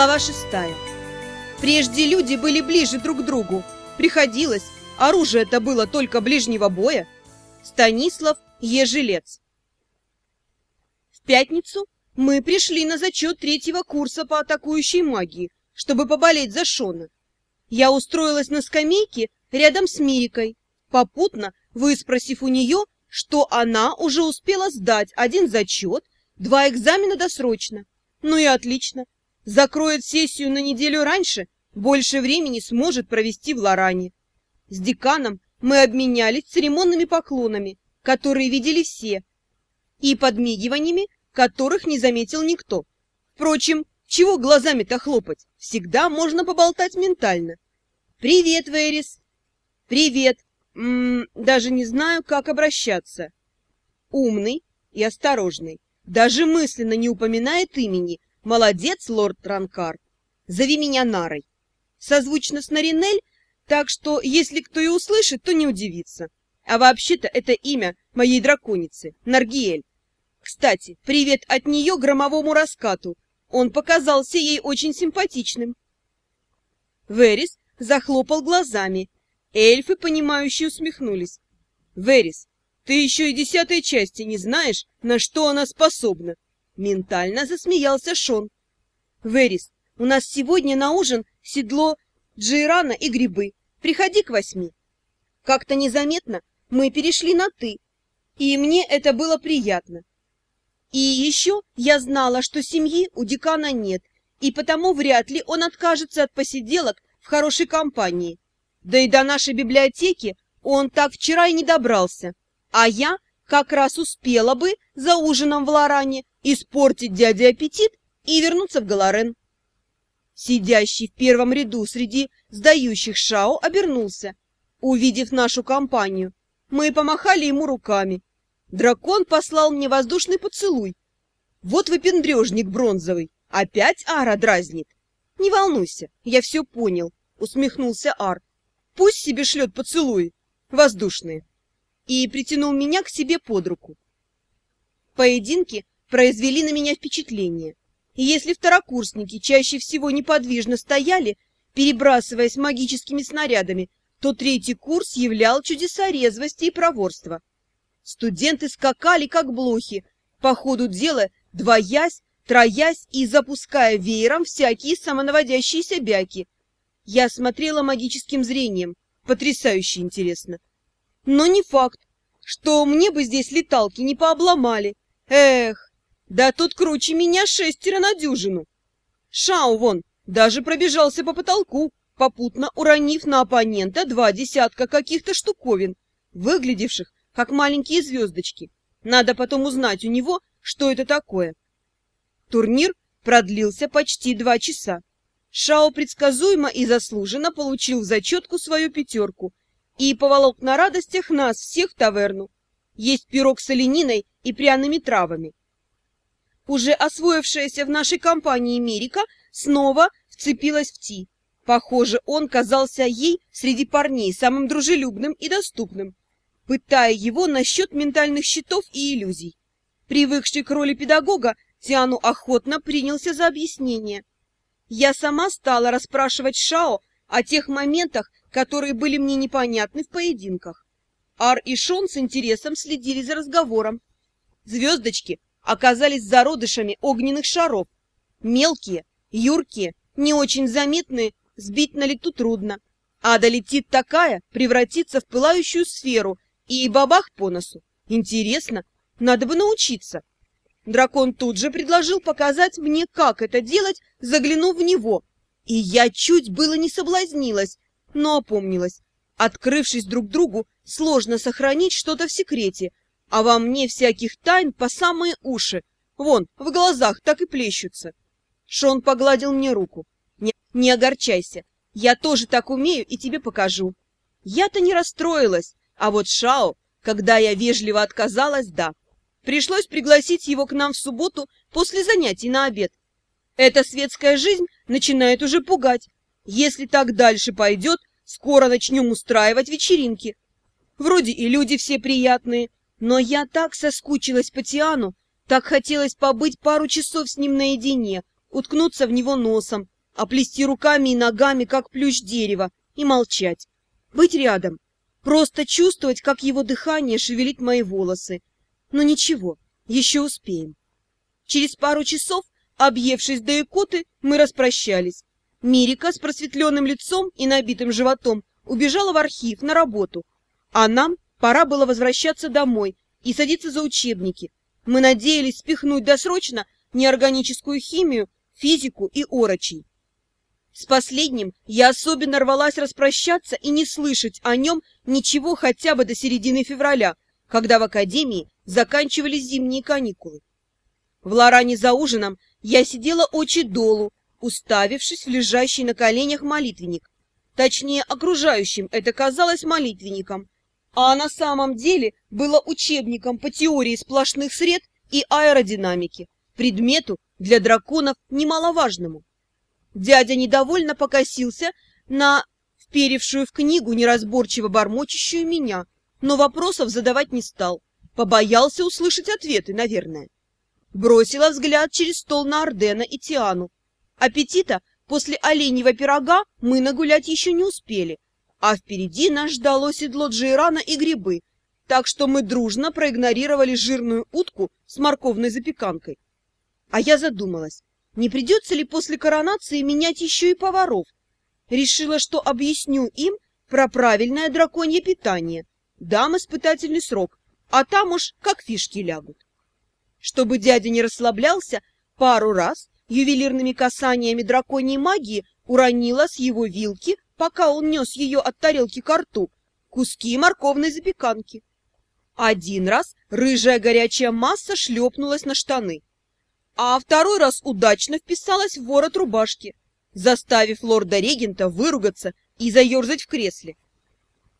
Глава шестая. Прежде люди были ближе друг к другу. Приходилось. Оружие-то было только ближнего боя. Станислав Ежелец. В пятницу мы пришли на зачет третьего курса по атакующей магии, чтобы поболеть за Шона. Я устроилась на скамейке рядом с Мирикой, попутно выспросив у нее, что она уже успела сдать один зачет, два экзамена досрочно. Ну и отлично. Закроет сессию на неделю раньше, больше времени сможет провести в Лоране. С деканом мы обменялись церемонными поклонами, которые видели все, и подмигиваниями, которых не заметил никто. Впрочем, чего глазами-то хлопать? Всегда можно поболтать ментально. «Привет, Верис!» «Привет!» М -м, даже не знаю, как обращаться. Умный и осторожный. Даже мысленно не упоминает имени. Молодец, лорд Ранкар. Зови меня Нарой. Созвучно с Наринель, так что, если кто и услышит, то не удивится. А вообще-то это имя моей драконицы, Наргиэль. Кстати, привет от нее громовому раскату. Он показался ей очень симпатичным. Верис захлопал глазами Эльфы, понимающие, усмехнулись. «Верис, ты еще и десятой части не знаешь, на что она способна!» Ментально засмеялся Шон. «Верис, у нас сегодня на ужин седло джейрана и грибы. Приходи к восьми». Как-то незаметно мы перешли на «ты», и мне это было приятно. И еще я знала, что семьи у декана нет, и потому вряд ли он откажется от посиделок в хорошей компании. Да и до нашей библиотеки он так вчера и не добрался. А я как раз успела бы за ужином в Лоране испортить дяде аппетит и вернуться в Галарен. Сидящий в первом ряду среди сдающих Шао обернулся, увидев нашу компанию. Мы помахали ему руками. Дракон послал мне воздушный поцелуй. Вот выпендрежник бронзовый. Опять Ара дразнит. Не волнуйся, я все понял, усмехнулся Ар. Пусть себе шлет поцелуи, воздушные. И притянул меня к себе под руку. Поединки произвели на меня впечатление. И если второкурсники чаще всего неподвижно стояли, перебрасываясь магическими снарядами, то третий курс являл чудеса резвости и проворства. Студенты скакали, как блохи, по ходу дела двоясь, троясь и запуская веером всякие самонаводящиеся бяки — я смотрела магическим зрением. Потрясающе интересно. Но не факт, что мне бы здесь леталки не пообломали. Эх, да тут круче меня шестеро на дюжину. Шау вон даже пробежался по потолку, попутно уронив на оппонента два десятка каких-то штуковин, выглядевших как маленькие звездочки. Надо потом узнать у него, что это такое. Турнир продлился почти два часа. Шао предсказуемо и заслуженно получил в зачетку свою пятерку и поволок на радостях нас всех в таверну. Есть пирог с олениной и пряными травами. Уже освоившаяся в нашей компании Мирика снова вцепилась в Ти. Похоже, он казался ей среди парней самым дружелюбным и доступным, пытая его насчет ментальных щитов и иллюзий. Привыкший к роли педагога, Тиану охотно принялся за объяснение. Я сама стала расспрашивать Шао о тех моментах, которые были мне непонятны в поединках. Ар и Шон с интересом следили за разговором. Звездочки оказались зародышами огненных шаров. Мелкие, юркие, не очень заметные, сбить на лету трудно. А долетит такая, превратится в пылающую сферу и бабах по носу. Интересно, надо бы научиться. Дракон тут же предложил показать мне, как это делать, заглянув в него. И я чуть было не соблазнилась, но опомнилась. Открывшись друг другу, сложно сохранить что-то в секрете, а во мне всяких тайн по самые уши. Вон, в глазах так и плещутся. Шон погладил мне руку. Не, не огорчайся, я тоже так умею и тебе покажу. Я-то не расстроилась, а вот Шао, когда я вежливо отказалась, да. Пришлось пригласить его к нам в субботу после занятий на обед. Эта светская жизнь начинает уже пугать. Если так дальше пойдет, скоро начнем устраивать вечеринки. Вроде и люди все приятные, но я так соскучилась по Тиану, так хотелось побыть пару часов с ним наедине, уткнуться в него носом, оплести руками и ногами, как плющ дерева, и молчать. Быть рядом, просто чувствовать, как его дыхание шевелит мои волосы. Но ничего, еще успеем. Через пару часов, объевшись до икоты, мы распрощались. Мирика с просветленным лицом и набитым животом убежала в архив на работу, а нам пора было возвращаться домой и садиться за учебники. Мы надеялись спихнуть досрочно неорганическую химию, физику и орочий. С последним я особенно рвалась распрощаться и не слышать о нем ничего хотя бы до середины февраля, когда в академии заканчивались зимние каникулы. В Лоране за ужином я сидела очи долу, уставившись в лежащий на коленях молитвенник. Точнее, окружающим это казалось молитвенником, а на самом деле было учебником по теории сплошных сред и аэродинамики, предмету для драконов немаловажному. Дядя недовольно покосился на вперевшую в книгу неразборчиво бормочущую меня, но вопросов задавать не стал. Побоялся услышать ответы, наверное. Бросила взгляд через стол на Ордена и Тиану. Аппетита после оленьего пирога мы нагулять еще не успели, а впереди нас ждало седло Джейрана и грибы, так что мы дружно проигнорировали жирную утку с морковной запеканкой. А я задумалась, не придется ли после коронации менять еще и поваров? Решила, что объясню им про правильное драконье питание. Дам испытательный срок, а там уж как фишки лягут. Чтобы дядя не расслаблялся, пару раз ювелирными касаниями драконьей магии уронила с его вилки, пока он нес ее от тарелки к рту, куски морковной запеканки. Один раз рыжая горячая масса шлепнулась на штаны а второй раз удачно вписалась в ворот рубашки, заставив лорда-регента выругаться и заерзать в кресле.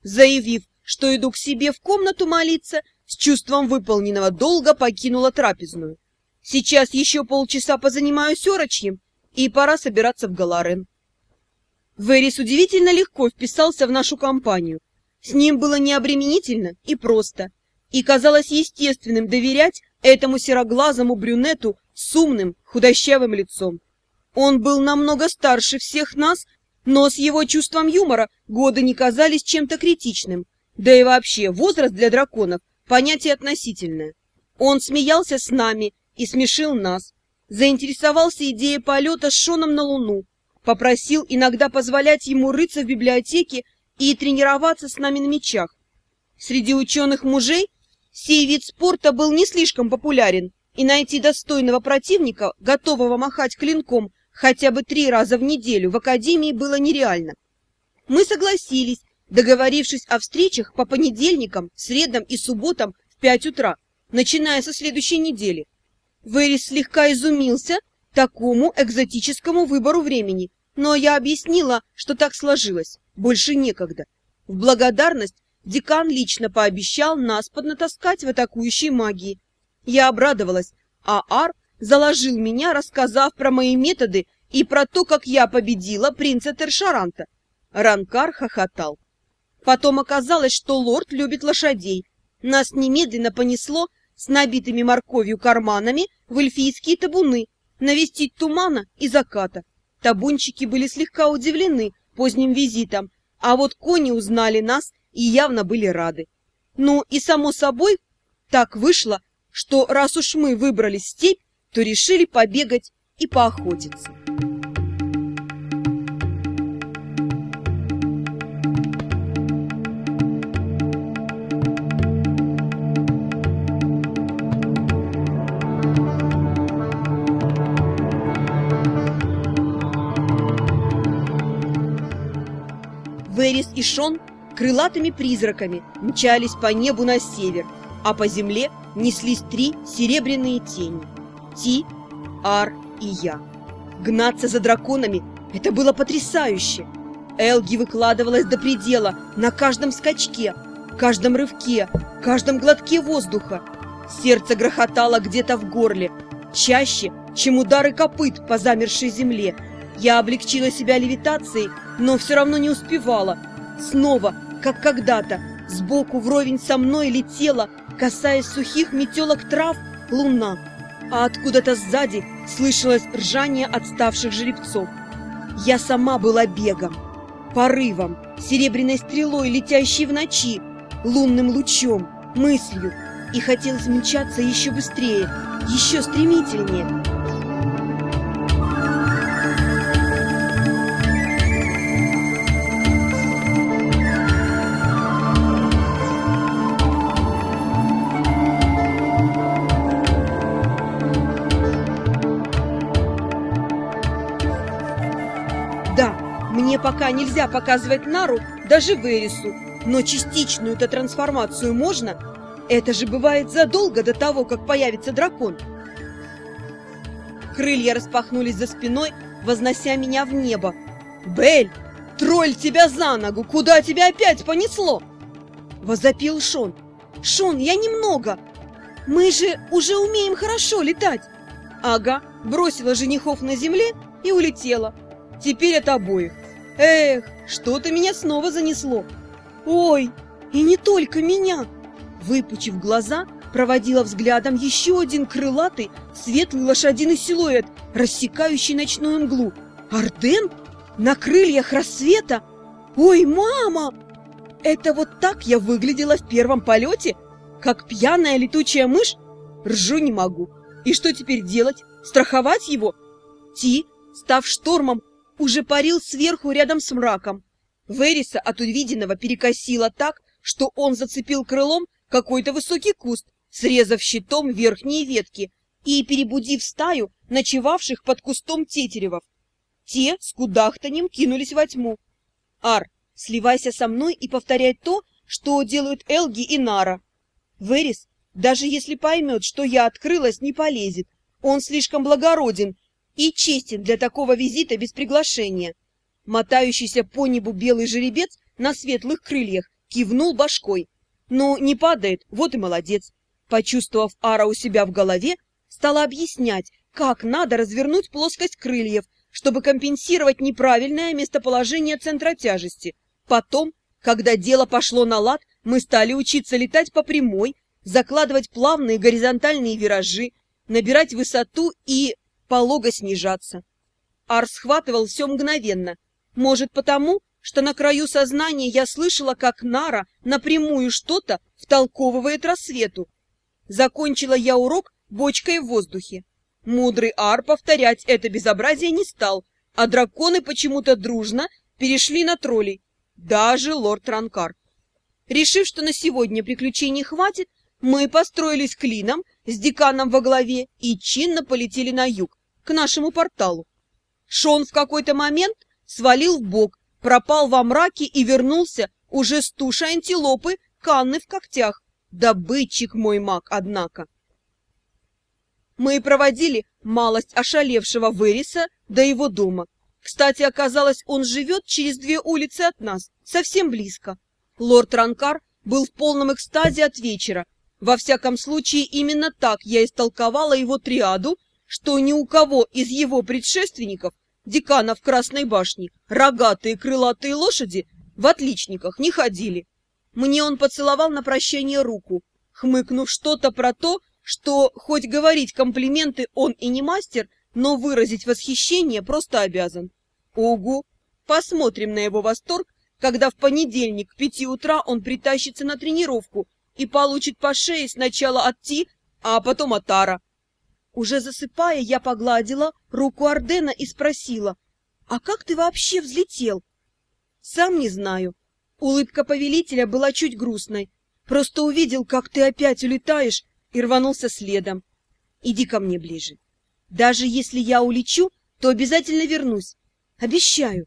Заявив, что иду к себе в комнату молиться, с чувством выполненного долга покинула трапезную. Сейчас еще полчаса позанимаюсь орочьем, и пора собираться в Галарен. Верис удивительно легко вписался в нашу компанию. С ним было необременительно и просто, и казалось естественным доверять этому сероглазому брюнету с умным, худощавым лицом. Он был намного старше всех нас, но с его чувством юмора годы не казались чем-то критичным. Да и вообще, возраст для драконов – понятие относительное. Он смеялся с нами и смешил нас, заинтересовался идеей полета с Шоном на Луну, попросил иногда позволять ему рыться в библиотеке и тренироваться с нами на мечах. Среди ученых мужей сей вид спорта был не слишком популярен, и найти достойного противника, готового махать клинком хотя бы три раза в неделю в академии было нереально. Мы согласились, договорившись о встречах по понедельникам, средам и субботам в пять утра, начиная со следующей недели. Верис слегка изумился такому экзотическому выбору времени, но я объяснила, что так сложилось, больше некогда. В благодарность декан лично пообещал нас поднатаскать в атакующей магии, я обрадовалась, а Ар заложил меня, рассказав про мои методы и про то, как я победила принца Тершаранта. Ранкар хохотал. Потом оказалось, что лорд любит лошадей. Нас немедленно понесло с набитыми морковью карманами в эльфийские табуны, навестить тумана и заката. Табунчики были слегка удивлены поздним визитом, а вот кони узнали нас и явно были рады. Ну и само собой так вышло, что раз уж мы выбрали степь, то решили побегать и поохотиться. Верис и Шон крылатыми призраками мчались по небу на север, а по земле неслись три серебряные тени – Ти, Ар и я. Гнаться за драконами – это было потрясающе. Элги выкладывалась до предела на каждом скачке, каждом рывке, каждом глотке воздуха. Сердце грохотало где-то в горле, чаще, чем удары копыт по замершей земле. Я облегчила себя левитацией, но все равно не успевала. Снова, как когда-то, сбоку вровень со мной летела касаясь сухих метелок трав, луна. а откуда-то сзади слышалось ржание отставших жеребцов. Я сама была бегом, порывом, серебряной стрелой, летящей в ночи, лунным лучом, мыслью, и хотелось мчаться еще быстрее, еще стремительнее. Мне пока нельзя показывать Нару даже Верису, но частичную-то трансформацию можно. Это же бывает задолго до того, как появится дракон. Крылья распахнулись за спиной, вознося меня в небо. «Бель, тролль тебя за ногу! Куда тебя опять понесло?» Возопил Шон. «Шон, я немного! Мы же уже умеем хорошо летать!» Ага, бросила женихов на земле и улетела. Теперь от обоих. Эх, что-то меня снова занесло. Ой, и не только меня. Выпучив глаза, проводила взглядом еще один крылатый, светлый лошадиный силуэт, рассекающий ночную мглу. Арден? На крыльях рассвета? Ой, мама! Это вот так я выглядела в первом полете? Как пьяная летучая мышь? Ржу не могу. И что теперь делать? Страховать его? Ти, став штормом, уже парил сверху рядом с мраком. Вериса от увиденного перекосило так, что он зацепил крылом какой-то высокий куст, срезав щитом верхние ветки и перебудив стаю, ночевавших под кустом тетеревов. Те с кудахтанем кинулись во тьму. «Ар, сливайся со мной и повторяй то, что делают Элги и Нара. Верис, даже если поймет, что я открылась, не полезет. Он слишком благороден и честен для такого визита без приглашения. Мотающийся по небу белый жеребец на светлых крыльях кивнул башкой. Ну, не падает, вот и молодец. Почувствовав Ара у себя в голове, стала объяснять, как надо развернуть плоскость крыльев, чтобы компенсировать неправильное местоположение центра тяжести. Потом, когда дело пошло на лад, мы стали учиться летать по прямой, закладывать плавные горизонтальные виражи, набирать высоту и полого снижаться. Ар схватывал все мгновенно. Может, потому, что на краю сознания я слышала, как Нара напрямую что-то втолковывает рассвету. Закончила я урок бочкой в воздухе. Мудрый Ар повторять это безобразие не стал, а драконы почему-то дружно перешли на троллей, даже лорд Ранкар. Решив, что на сегодня приключений хватит, мы построились клином с деканом во главе и чинно полетели на юг, к нашему порталу. Шон в какой-то момент свалил в бок, пропал во мраке и вернулся уже с тушей антилопы, канны в когтях. Добытчик мой маг, однако. Мы проводили малость ошалевшего Вериса до его дома. Кстати, оказалось, он живет через две улицы от нас, совсем близко. Лорд Ранкар был в полном экстазе от вечера. Во всяком случае, именно так я истолковала его триаду что ни у кого из его предшественников, деканов Красной башни, рогатые крылатые лошади в отличниках не ходили. Мне он поцеловал на прощание руку, хмыкнув что-то про то, что хоть говорить комплименты он и не мастер, но выразить восхищение просто обязан. Угу! Посмотрим на его восторг, когда в понедельник к пяти утра он притащится на тренировку и получит по шее сначала от Ти, а потом от Ара. Уже засыпая, я погладила руку Ардена и спросила, «А как ты вообще взлетел?» «Сам не знаю». Улыбка повелителя была чуть грустной. Просто увидел, как ты опять улетаешь, и рванулся следом. Иди ко мне ближе. Даже если я улечу, то обязательно вернусь. Обещаю.